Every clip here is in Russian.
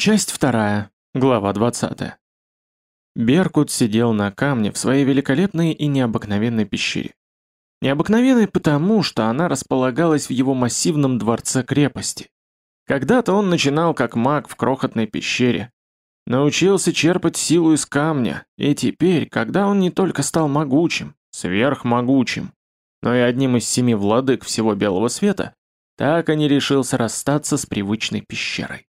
Часть вторая, глава 20. Беркут сидел на камне в своей великолепной и необыкновенной пещере. Необыкновенной потому, что она располагалась в его массивном дворце-крепости. Когда-то он начинал как маг в крохотной пещере, научился черпать силу из камня, и теперь, когда он не только стал могучим, сверхмогучим, но и одним из семи владык всего белого света, так и не решился расстаться с привычной пещерой.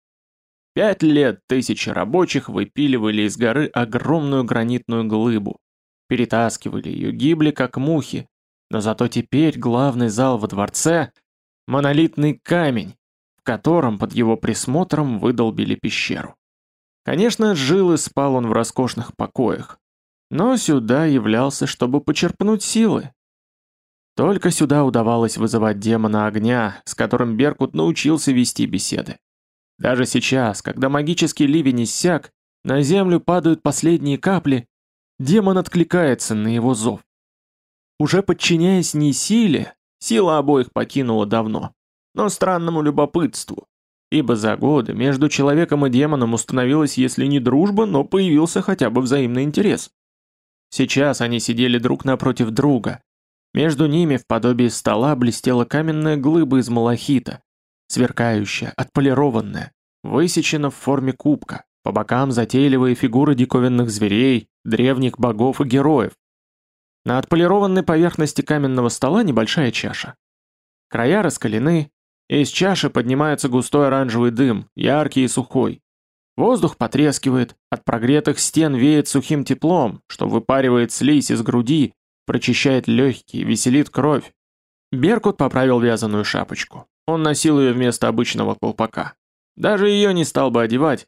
Пять лет тысячи рабочих выпиливали из горы огромную гранитную глыбу, перетаскивали ее, гибли как мухи, но зато теперь главный зал во дворце — монолитный камень, в котором под его присмотром выдолбили пещеру. Конечно, жил и спал он в роскошных покоях, но сюда являлся, чтобы почерпнуть силы. Только сюда удавалось вызывать демона огня, с которым Беркут научился вести беседы. Даже сейчас, когда магический ливень иссяк, на землю падают последние капли, демон откликается на его зов. Уже подчиняясь не силе, сила обоих покинула давно, но странному любопытству, ибо за годы между человеком и демоном установилась если не дружба, но появился хотя бы взаимный интерес. Сейчас они сидели друг напротив друга. Между ними в подобии стола блестела каменная глыба из малахита, сверкающая, отполированная, высечена в форме кубка, по бокам затейливые фигуры диковинных зверей, древних богов и героев. На отполированной поверхности каменного стола небольшая чаша. Края раскалены, и из чаши поднимается густой оранжевый дым, яркий и сухой. Воздух потрескивает, от прогретых стен веет сухим теплом, что выпаривает слизь из груди, прочищает легкие, веселит кровь. Беркут поправил вязаную шапочку. Он носил ее вместо обычного колпака. Даже ее не стал бы одевать.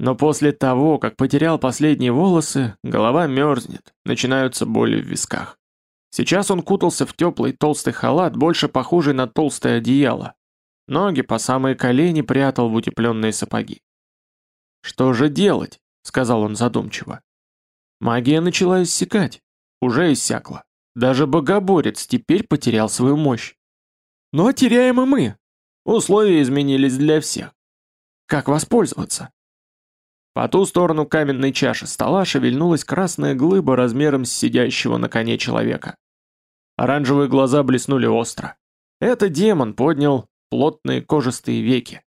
Но после того, как потерял последние волосы, голова мерзнет, начинаются боли в висках. Сейчас он кутался в теплый толстый халат, больше похожий на толстое одеяло. Ноги по самые колени прятал в утепленные сапоги. «Что же делать?» — сказал он задумчиво. Магия начала иссякать. Уже иссякла. Даже богоборец теперь потерял свою мощь. Но теряем и мы. Условия изменились для всех. Как воспользоваться? По ту сторону каменной чаши стола шевельнулась красная глыба размером с сидящего на коне человека. Оранжевые глаза блеснули остро. Это демон поднял плотные кожистые веки.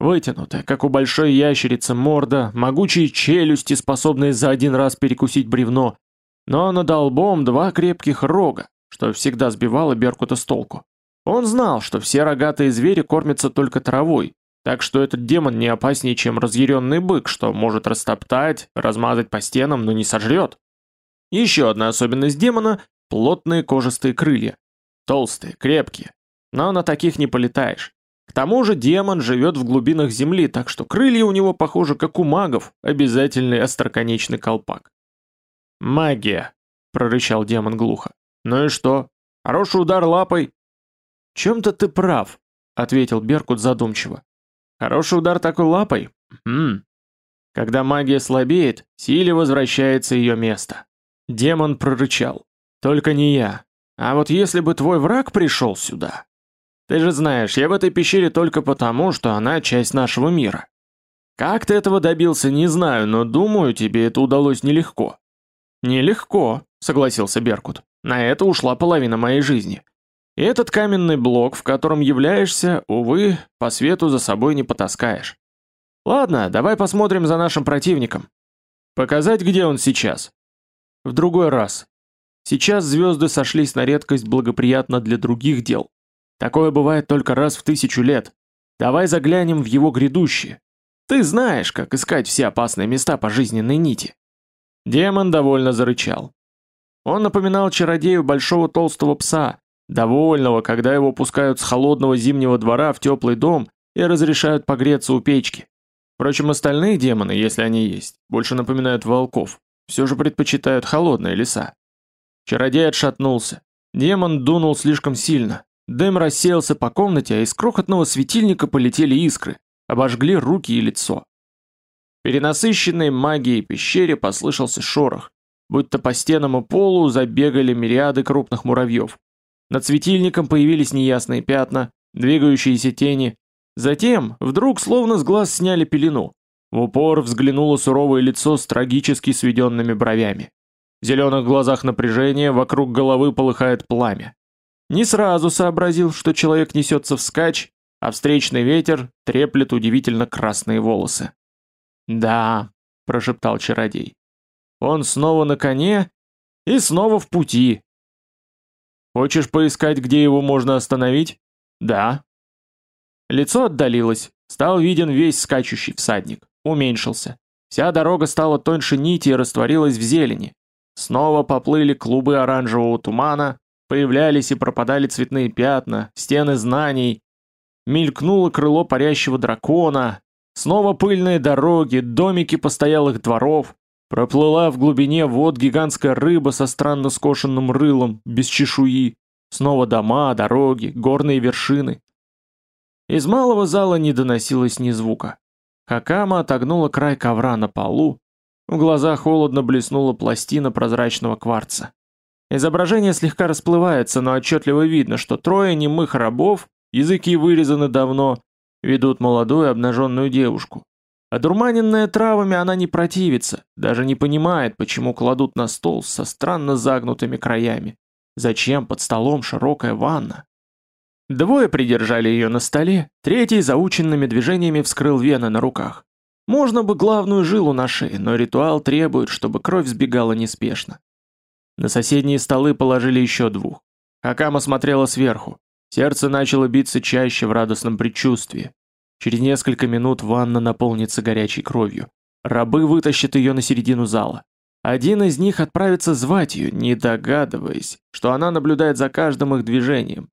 Вытянутая, как у большой ящерицы, морда, могучие челюсти, способные за один раз перекусить бревно, но над лбом два крепких рога, что всегда сбивало Беркута с толку. Он знал, что все рогатые звери кормятся только травой, так что этот демон не опаснее, чем разъяренный бык, что может растоптать, размазать по стенам, но не сожрет. Еще одна особенность демона – плотные кожистые крылья. Толстые, крепкие. Но на таких не полетаешь. К тому же демон живет в глубинах земли, так что крылья у него похожи, как у магов, обязательный остроконечный колпак. «Магия!» – прорычал демон глухо. «Ну и что? Хороший удар лапой, чем-то ты прав», — ответил Беркут задумчиво. «Хороший удар такой лапой? Хм. Когда магия слабеет, силе возвращается ее место». Демон прорычал. «Только не я. А вот если бы твой враг пришел сюда...» «Ты же знаешь, я в этой пещере только потому, что она часть нашего мира. Как ты этого добился, не знаю, но думаю, тебе это удалось нелегко». «Нелегко», — согласился Беркут. «На это ушла половина моей жизни. И этот каменный блок, в котором являешься, увы, по свету за собой не потаскаешь. Ладно, давай посмотрим за нашим противником. Показать, где он сейчас? В другой раз. Сейчас звезды сошлись на редкость благоприятно для других дел. Такое бывает только раз в тысячу лет. Давай заглянем в его грядущее. Ты знаешь, как искать все опасные места по жизненной нити. Демон довольно зарычал. Он напоминал чародею большого толстого пса, довольного, когда его пускают с холодного зимнего двора в теплый дом и разрешают погреться у печки. Впрочем, остальные демоны, если они есть, больше напоминают волков, все же предпочитают холодные леса. Чародей отшатнулся. Демон дунул слишком сильно. Дым рассеялся по комнате, а из крохотного светильника полетели искры, обожгли руки и лицо. В перенасыщенной магией пещере послышался шорох, будто по стенам и полу забегали мириады крупных муравьев. Над светильником появились неясные пятна, двигающиеся тени. Затем, вдруг, словно с глаз сняли пелену. В упор взглянуло суровое лицо с трагически сведенными бровями. В зеленых глазах напряжение, вокруг головы полыхает пламя. Не сразу сообразил, что человек несется вскачь, а встречный ветер треплет удивительно красные волосы. «Да», — прошептал чародей, — «он снова на коне и снова в пути». «Хочешь поискать, где его можно остановить?» «Да». Лицо отдалилось, стал виден весь скачущий всадник, уменьшился. Вся дорога стала тоньше нити и растворилась в зелени. Снова поплыли клубы оранжевого тумана, появлялись и пропадали цветные пятна, стены знаний, Мелькнуло крыло парящего дракона, снова пыльные дороги, домики постоялых дворов, проплыла в глубине вод гигантская рыба со странно скошенным рылом, без чешуи, снова дома, дороги, горные вершины. Из малого зала не доносилось ни звука. Хакама отогнула край ковра на полу, в глазах холодно блеснула пластина прозрачного кварца. Изображение слегка расплывается, но отчетливо видно, что трое немых рабов языки вырезаны давно, ведут молодую обнаженную девушку. Одурманенная травами она не противится, даже не понимает, почему кладут на стол со странно загнутыми краями. Зачем под столом широкая ванна? Двое придержали ее на столе, третий заученными движениями вскрыл вены на руках. Можно бы главную жилу на шее, но ритуал требует, чтобы кровь сбегала неспешно. На соседние столы положили еще двух. Хакама смотрела сверху. Сердце начало биться чаще в радостном предчувствии. Через несколько минут ванна наполнится горячей кровью. Рабы вытащат ее на середину зала. Один из них отправится звать ее, не догадываясь, что она наблюдает за каждым их движением.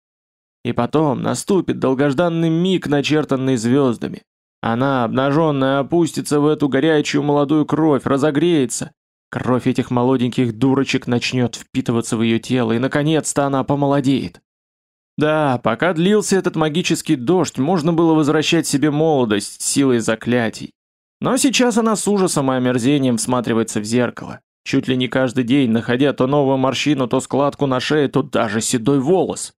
И потом наступит долгожданный миг, начертанный звездами. Она, обнаженная, опустится в эту горячую молодую кровь, разогреется. Кровь этих молоденьких дурочек начнет впитываться в ее тело, и наконец-то она помолодеет. Да, пока длился этот магический дождь, можно было возвращать себе молодость силой заклятий. Но сейчас она с ужасом и омерзением всматривается в зеркало, чуть ли не каждый день находя то новую морщину, то складку на шее, то даже седой волос.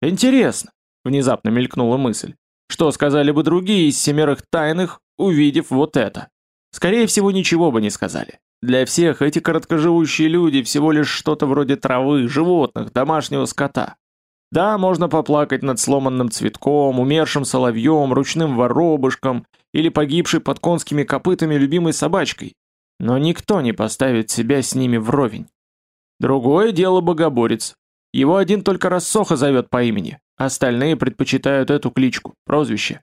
Интересно, внезапно мелькнула мысль, что сказали бы другие из семерых тайных, увидев вот это? Скорее всего, ничего бы не сказали. Для всех эти короткоживущие люди всего лишь что-то вроде травы, животных, домашнего скота. Да, можно поплакать над сломанным цветком, умершим соловьем, ручным воробушком или погибшей под конскими копытами любимой собачкой, но никто не поставит себя с ними вровень. Другое дело богоборец. Его один только Рассоха зовет по имени, остальные предпочитают эту кличку, прозвище.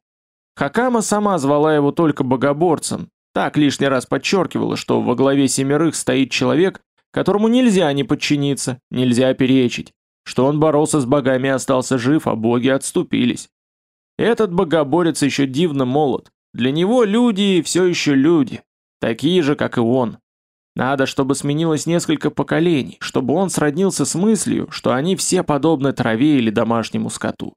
Хакама сама звала его только богоборцем, так лишний раз подчеркивала, что во главе семерых стоит человек, которому нельзя не подчиниться, нельзя перечить, что он боролся с богами и остался жив, а боги отступились. Этот богоборец еще дивно молод. Для него люди все еще люди, такие же, как и он. Надо, чтобы сменилось несколько поколений, чтобы он сроднился с мыслью, что они все подобны траве или домашнему скоту.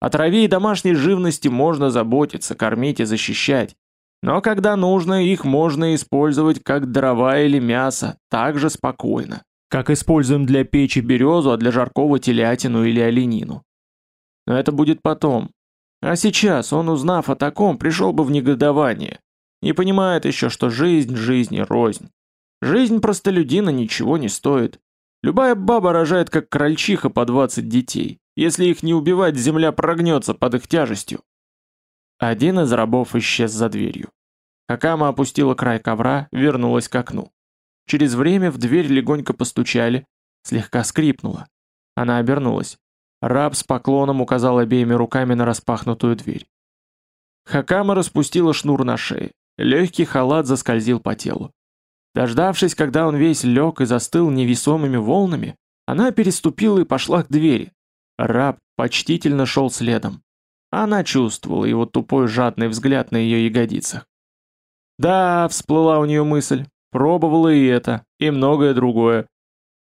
О траве и домашней живности можно заботиться, кормить и защищать. Но когда нужно, их можно использовать как дрова или мясо, так же спокойно. Как используем для печи березу, а для жаркого телятину или оленину. Но это будет потом. А сейчас он, узнав о таком, пришел бы в негодование. Не понимает еще, что жизнь жизни рознь. Жизнь простолюдина ничего не стоит. Любая баба рожает как крольчиха по 20 детей. Если их не убивать, земля прогнется под их тяжестью. Один из рабов исчез за дверью. Хакама опустила край ковра, вернулась к окну. Через время в дверь легонько постучали, слегка скрипнуло. Она обернулась. Раб с поклоном указал обеими руками на распахнутую дверь. Хакама распустила шнур на шее. Легкий халат заскользил по телу. Дождавшись, когда он весь лег и застыл невесомыми волнами, она переступила и пошла к двери. Раб почтительно шел следом. Она чувствовала его тупой жадный взгляд на ее ягодицах. Да, всплыла у нее мысль, Пробовала и это, и многое другое.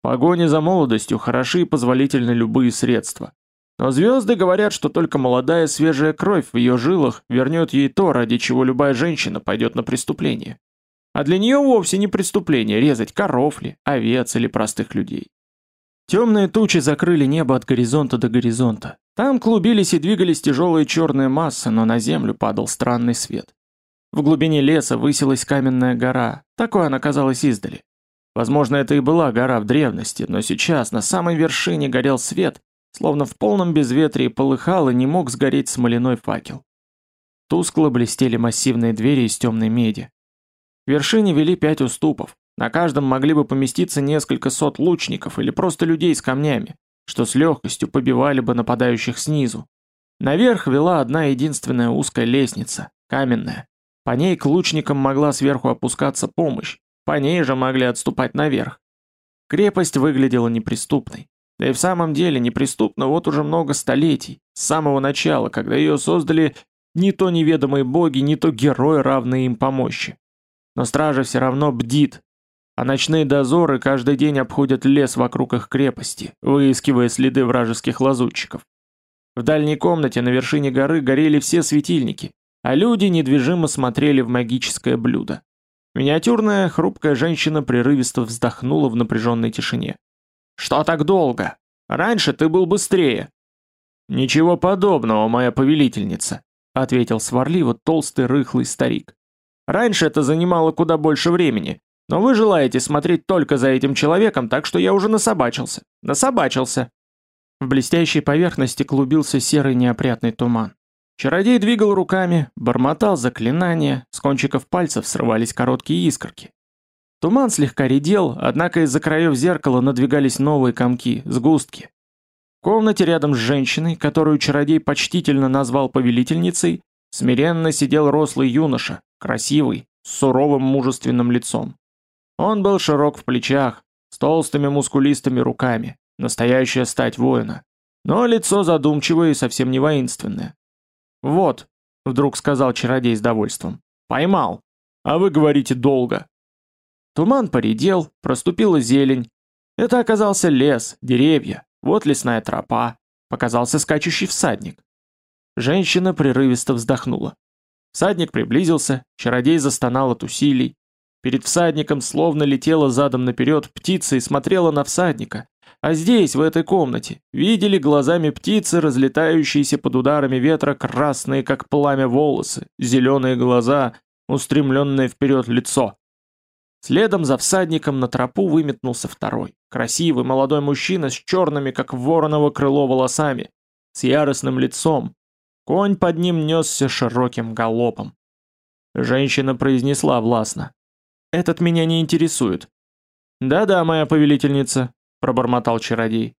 Погони за молодостью хороши и позволительны любые средства. Но звезды говорят, что только молодая свежая кровь в ее жилах вернет ей то, ради чего любая женщина пойдет на преступление. А для нее вовсе не преступление резать коров ли, овец или простых людей. Темные тучи закрыли небо от горизонта до горизонта. Там клубились и двигались тяжелые черные массы, но на землю падал странный свет. В глубине леса высилась каменная гора, такой она казалась издали. Возможно, это и была гора в древности, но сейчас на самой вершине горел свет, словно в полном безветрии полыхал и не мог сгореть смоляной факел. Тускло блестели массивные двери из темной меди. К вершине вели пять уступов, на каждом могли бы поместиться несколько сот лучников или просто людей с камнями, что с легкостью побивали бы нападающих снизу. Наверх вела одна единственная узкая лестница, каменная. По ней к лучникам могла сверху опускаться помощь, по ней же могли отступать наверх. Крепость выглядела неприступной. Да и в самом деле неприступна вот уже много столетий, с самого начала, когда ее создали не то неведомые боги, не то герои, равные им по мощи. Но стража все равно бдит, а ночные дозоры каждый день обходят лес вокруг их крепости, выискивая следы вражеских лазутчиков. В дальней комнате на вершине горы горели все светильники, а люди недвижимо смотрели в магическое блюдо. Миниатюрная, хрупкая женщина прерывисто вздохнула в напряженной тишине. «Что так долго? Раньше ты был быстрее». «Ничего подобного, моя повелительница», — ответил сварливо толстый рыхлый старик. «Раньше это занимало куда больше времени, но вы желаете смотреть только за этим человеком, так что я уже насобачился. Насобачился». В блестящей поверхности клубился серый неопрятный туман. Чародей двигал руками, бормотал заклинания, с кончиков пальцев срывались короткие искорки. Туман слегка редел, однако из-за краев зеркала надвигались новые комки, сгустки. В комнате рядом с женщиной, которую чародей почтительно назвал повелительницей, смиренно сидел рослый юноша, красивый, с суровым мужественным лицом. Он был широк в плечах, с толстыми мускулистыми руками, настоящая стать воина. Но лицо задумчивое и совсем не воинственное. «Вот», — вдруг сказал чародей с довольством, — «поймал. А вы говорите долго». Туман поредел, проступила зелень. Это оказался лес, деревья, вот лесная тропа. Показался скачущий всадник. Женщина прерывисто вздохнула. Всадник приблизился, чародей застонал от усилий. Перед всадником словно летела задом наперед птица и смотрела на всадника, а здесь, в этой комнате, видели глазами птицы, разлетающиеся под ударами ветра, красные, как пламя, волосы, зеленые глаза, устремленное вперед лицо. Следом за всадником на тропу выметнулся второй, красивый молодой мужчина с черными, как вороново крыло, волосами, с яростным лицом. Конь под ним несся широким галопом. Женщина произнесла властно. «Этот меня не интересует». «Да-да, моя повелительница», — пробормотал чародей.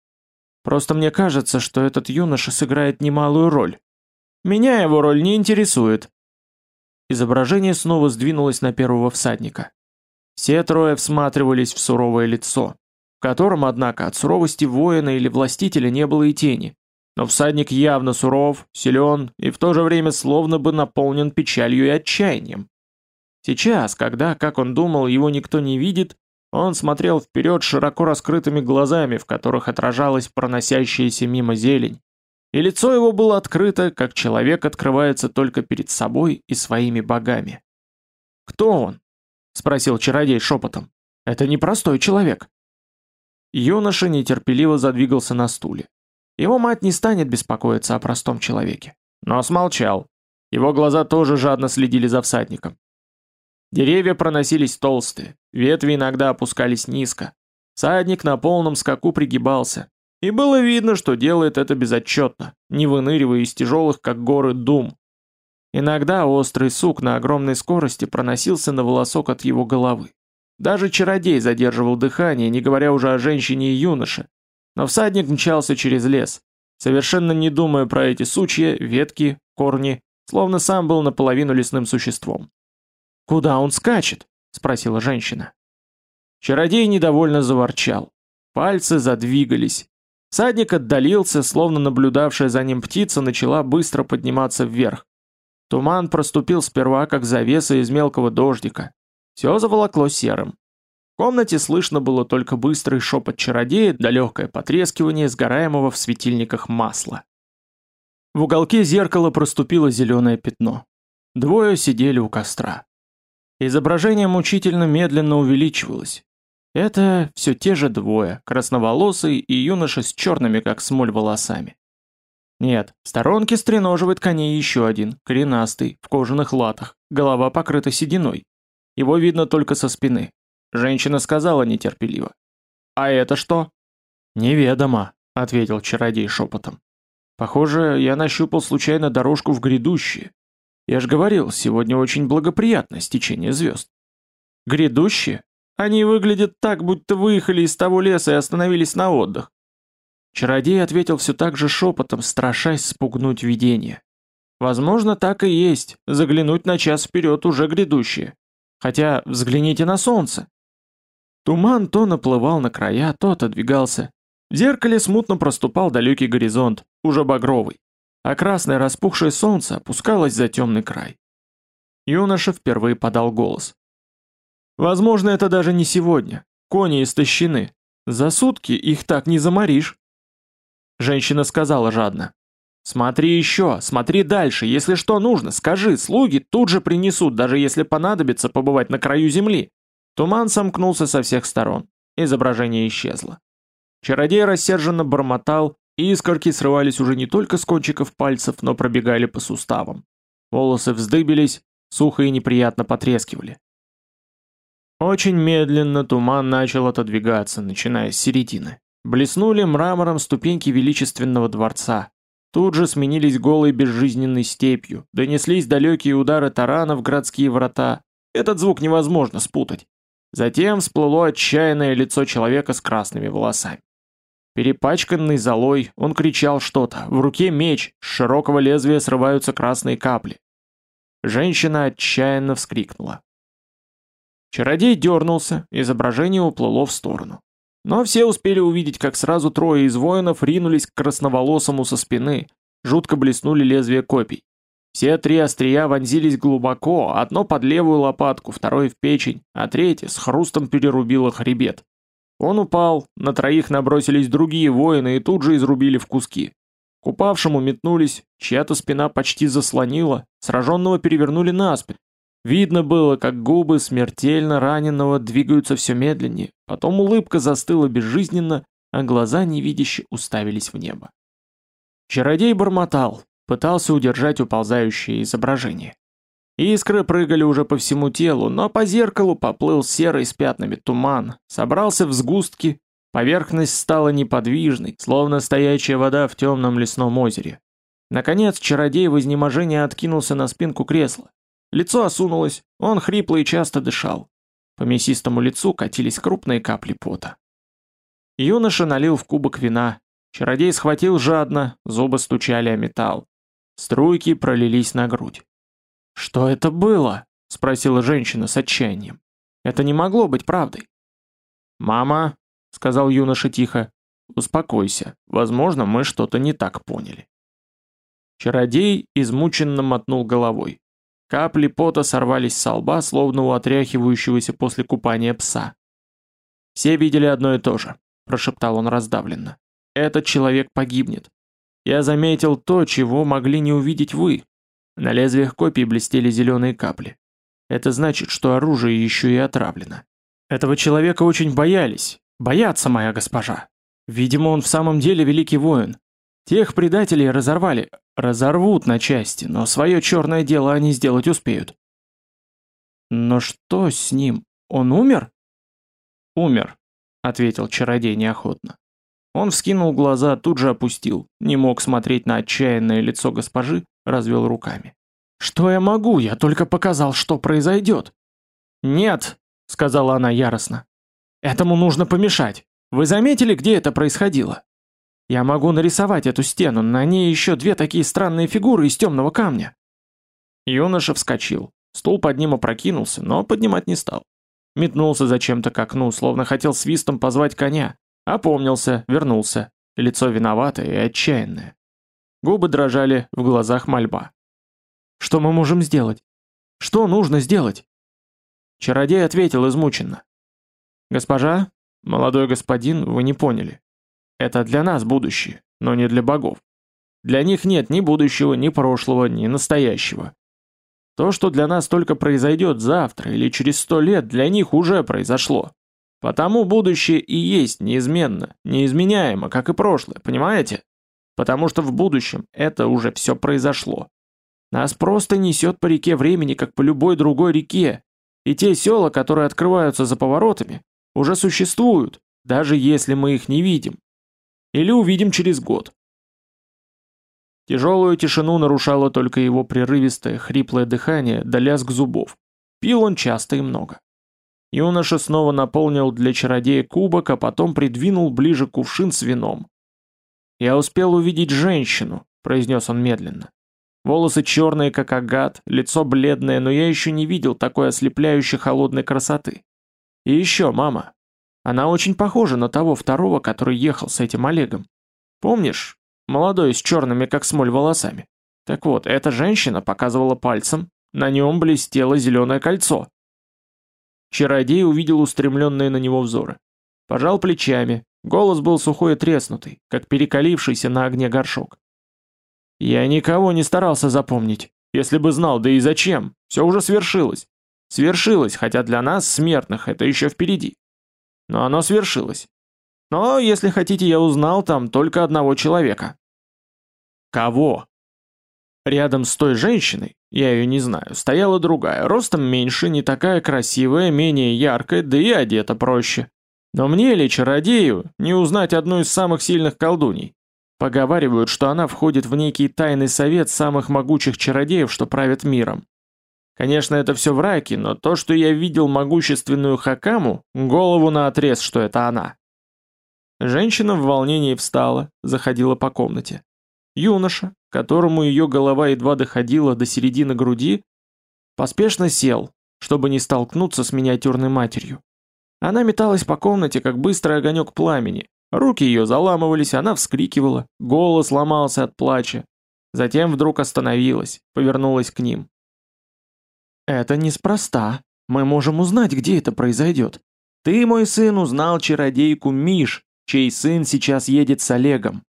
«Просто мне кажется, что этот юноша сыграет немалую роль. Меня его роль не интересует». Изображение снова сдвинулось на первого всадника. Все трое всматривались в суровое лицо, в котором, однако, от суровости воина или властителя не было и тени. Но всадник явно суров, силен и в то же время словно бы наполнен печалью и отчаянием. Сейчас, когда, как он думал, его никто не видит, он смотрел вперед широко раскрытыми глазами, в которых отражалась проносящаяся мимо зелень. И лицо его было открыто, как человек открывается только перед собой и своими богами. «Кто он?» — спросил чародей шепотом. «Это непростой человек». Юноша нетерпеливо задвигался на стуле. Его мать не станет беспокоиться о простом человеке. Но смолчал. Его глаза тоже жадно следили за всадником. Деревья проносились толстые, ветви иногда опускались низко. Садник на полном скаку пригибался. И было видно, что делает это безотчетно, не выныривая из тяжелых, как горы, дум. Иногда острый сук на огромной скорости проносился на волосок от его головы. Даже чародей задерживал дыхание, не говоря уже о женщине и юноше. Но всадник мчался через лес, совершенно не думая про эти сучья, ветки, корни, словно сам был наполовину лесным существом. «Куда он скачет?» — спросила женщина. Чародей недовольно заворчал. Пальцы задвигались. Садник отдалился, словно наблюдавшая за ним птица начала быстро подниматься вверх. Туман проступил сперва, как завеса из мелкого дождика. Все заволокло серым. В комнате слышно было только быстрый шепот чародея да легкое потрескивание сгораемого в светильниках масла. В уголке зеркала проступило зеленое пятно. Двое сидели у костра. Изображение мучительно медленно увеличивалось. Это все те же двое, красноволосый и юноша с черными, как смоль, волосами. Нет, в сторонке стреноживает коней еще один, коренастый, в кожаных латах, голова покрыта сединой. Его видно только со спины. Женщина сказала нетерпеливо. «А это что?» «Неведомо», — ответил чародей шепотом. «Похоже, я нащупал случайно дорожку в грядущее. Я же говорил, сегодня очень благоприятно стечение звезд». «Грядущее? Они выглядят так, будто выехали из того леса и остановились на отдых. Чародей ответил все так же шепотом, страшась спугнуть видение. Возможно, так и есть, заглянуть на час вперед уже грядущее. Хотя взгляните на солнце. Туман то наплывал на края, то отодвигался. В зеркале смутно проступал далекий горизонт, уже багровый, а красное распухшее солнце опускалось за темный край. Юноша впервые подал голос. Возможно, это даже не сегодня. Кони истощены. За сутки их так не заморишь. Женщина сказала жадно. «Смотри еще, смотри дальше, если что нужно, скажи, слуги тут же принесут, даже если понадобится побывать на краю земли». Туман сомкнулся со всех сторон, изображение исчезло. Чародей рассерженно бормотал, искорки срывались уже не только с кончиков пальцев, но пробегали по суставам. Волосы вздыбились, сухо и неприятно потрескивали. Очень медленно туман начал отодвигаться, начиная с середины. Блеснули мрамором ступеньки величественного дворца. Тут же сменились голой безжизненной степью, донеслись далекие удары тарана в городские врата. Этот звук невозможно спутать. Затем всплыло отчаянное лицо человека с красными волосами. Перепачканный золой, он кричал что-то, в руке меч, с широкого лезвия срываются красные капли. Женщина отчаянно вскрикнула. Чародей дернулся, изображение уплыло в сторону. Но все успели увидеть, как сразу трое из воинов ринулись к красноволосому со спины, жутко блеснули лезвия копий. Все три острия вонзились глубоко, одно под левую лопатку, второе в печень, а третье с хрустом перерубило хребет. Он упал, на троих набросились другие воины и тут же изрубили в куски. К упавшему метнулись, чья-то спина почти заслонила, сраженного перевернули на спину, Видно было, как губы смертельно раненого двигаются все медленнее, потом улыбка застыла безжизненно, а глаза невидяще уставились в небо. Чародей бормотал, пытался удержать уползающее изображение. Искры прыгали уже по всему телу, но по зеркалу поплыл серый с пятнами туман, собрался в сгустки, поверхность стала неподвижной, словно стоячая вода в темном лесном озере. Наконец чародей в изнеможении откинулся на спинку кресла. Лицо осунулось, он хрипло и часто дышал. По мясистому лицу катились крупные капли пота. Юноша налил в кубок вина. Чародей схватил жадно, зубы стучали о металл. Струйки пролились на грудь. «Что это было?» — спросила женщина с отчаянием. «Это не могло быть правдой». «Мама», — сказал юноша тихо, — «успокойся, возможно, мы что-то не так поняли». Чародей измученно мотнул головой. Капли пота сорвались с лба, словно у отряхивающегося после купания пса. «Все видели одно и то же», – прошептал он раздавленно. «Этот человек погибнет. Я заметил то, чего могли не увидеть вы. На лезвиях копий блестели зеленые капли. Это значит, что оружие еще и отравлено. Этого человека очень боялись. Боятся, моя госпожа. Видимо, он в самом деле великий воин. Тех предателей разорвали, разорвут на части, но свое черное дело они сделать успеют. Но что с ним? Он умер? Умер, ответил чародей неохотно. Он вскинул глаза, тут же опустил, не мог смотреть на отчаянное лицо госпожи, развел руками. «Что я могу? Я только показал, что произойдет». «Нет», — сказала она яростно. «Этому нужно помешать. Вы заметили, где это происходило? Я могу нарисовать эту стену, на ней еще две такие странные фигуры из темного камня. Юноша вскочил. Стул под ним опрокинулся, но поднимать не стал. Метнулся зачем-то к окну, словно хотел свистом позвать коня. Опомнился, вернулся. Лицо виноватое и отчаянное. Губы дрожали, в глазах мольба. «Что мы можем сделать? Что нужно сделать?» Чародей ответил измученно. «Госпожа, молодой господин, вы не поняли. Это для нас будущее, но не для богов. Для них нет ни будущего, ни прошлого, ни настоящего. То, что для нас только произойдет завтра или через сто лет, для них уже произошло. Потому будущее и есть неизменно, неизменяемо, как и прошлое, понимаете? Потому что в будущем это уже все произошло. Нас просто несет по реке времени, как по любой другой реке, и те села, которые открываются за поворотами, уже существуют, даже если мы их не видим. Или увидим через год. Тяжелую тишину нарушало только его прерывистое, хриплое дыхание да лязг зубов. Пил он часто и много. Юноша снова наполнил для чародея кубок, а потом придвинул ближе кувшин с вином. «Я успел увидеть женщину», — произнес он медленно. Волосы черные, как агат, лицо бледное, но я еще не видел такой ослепляющей холодной красоты. И еще, мама. Она очень похожа на того второго, который ехал с этим Олегом. Помнишь? Молодой, с черными, как смоль, волосами. Так вот, эта женщина показывала пальцем, на нем блестело зеленое кольцо. Чародей увидел устремленные на него взоры. Пожал плечами, голос был сухой и треснутый, как перекалившийся на огне горшок. Я никого не старался запомнить. Если бы знал, да и зачем? Все уже свершилось. Свершилось, хотя для нас, смертных, это еще впереди. Но оно свершилось. Но, если хотите, я узнал там только одного человека. Кого? Рядом с той женщиной, я ее не знаю, стояла другая, ростом меньше, не такая красивая, менее яркая, да и одета проще. Но мне ли, чародею, не узнать одну из самых сильных колдуней? Поговаривают, что она входит в некий тайный совет самых могучих чародеев, что правят миром. Конечно, это все враки, но то, что я видел могущественную Хакаму, голову на отрез, что это она. Женщина в волнении встала, заходила по комнате. Юноша, которому ее голова едва доходила до середины груди, поспешно сел, чтобы не столкнуться с миниатюрной матерью. Она металась по комнате, как быстрый огонек пламени, Руки ее заламывались, она вскрикивала, голос ломался от плача. Затем вдруг остановилась, повернулась к ним. «Это неспроста. Мы можем узнать, где это произойдет. Ты, мой сын, узнал чародейку Миш, чей сын сейчас едет с Олегом.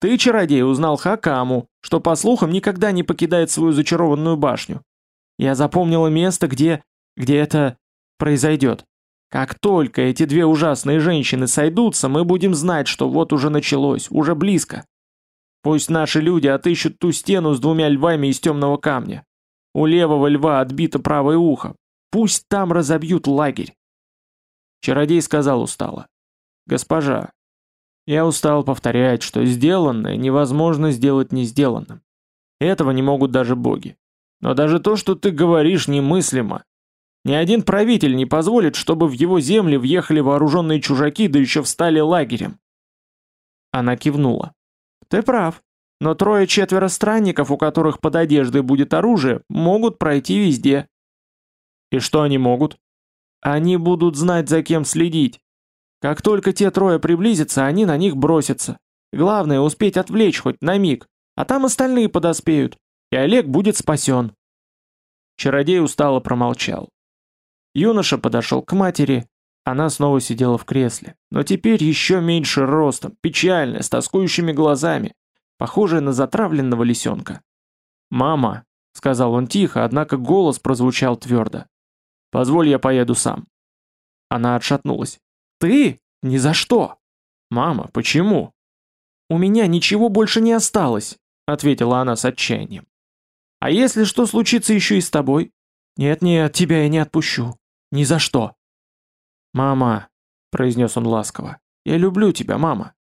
Ты, чародей, узнал Хакаму, что, по слухам, никогда не покидает свою зачарованную башню. Я запомнила место, где... где это произойдет. Как только эти две ужасные женщины сойдутся, мы будем знать, что вот уже началось, уже близко. Пусть наши люди отыщут ту стену с двумя львами из темного камня. У левого льва отбито правое ухо. Пусть там разобьют лагерь. Чародей сказал устало. Госпожа, я устал повторять, что сделанное невозможно сделать не сделанным. Этого не могут даже боги. Но даже то, что ты говоришь, немыслимо. Ни один правитель не позволит, чтобы в его земли въехали вооруженные чужаки, да еще встали лагерем. Она кивнула. Ты прав. Но трое-четверо странников, у которых под одеждой будет оружие, могут пройти везде. И что они могут? Они будут знать, за кем следить. Как только те трое приблизятся, они на них бросятся. Главное успеть отвлечь хоть на миг, а там остальные подоспеют, и Олег будет спасен. Чародей устало промолчал. Юноша подошел к матери, она снова сидела в кресле, но теперь еще меньше ростом, печальная, с тоскующими глазами, похожая на затравленного лисенка. «Мама», — сказал он тихо, однако голос прозвучал твердо. «Позволь, я поеду сам». Она отшатнулась. «Ты? Ни за что!» «Мама, почему?» «У меня ничего больше не осталось», — ответила она с отчаянием. «А если что случится еще и с тобой?» «Нет-нет, тебя я не отпущу. Ни за что. «Мама», — произнес он ласково, — «я люблю тебя, мама.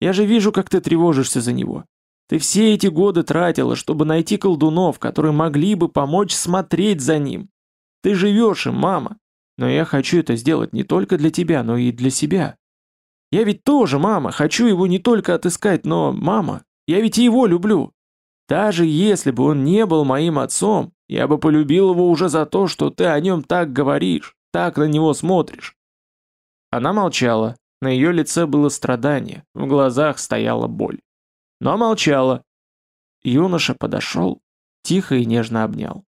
Я же вижу, как ты тревожишься за него. Ты все эти годы тратила, чтобы найти колдунов, которые могли бы помочь смотреть за ним. Ты живешь им, мама. Но я хочу это сделать не только для тебя, но и для себя. Я ведь тоже, мама, хочу его не только отыскать, но, мама, я ведь и его люблю. Даже если бы он не был моим отцом, я бы полюбил его уже за то, что ты о нем так говоришь, так на него смотришь. Она молчала, на ее лице было страдание, в глазах стояла боль. Но молчала. Юноша подошел, тихо и нежно обнял.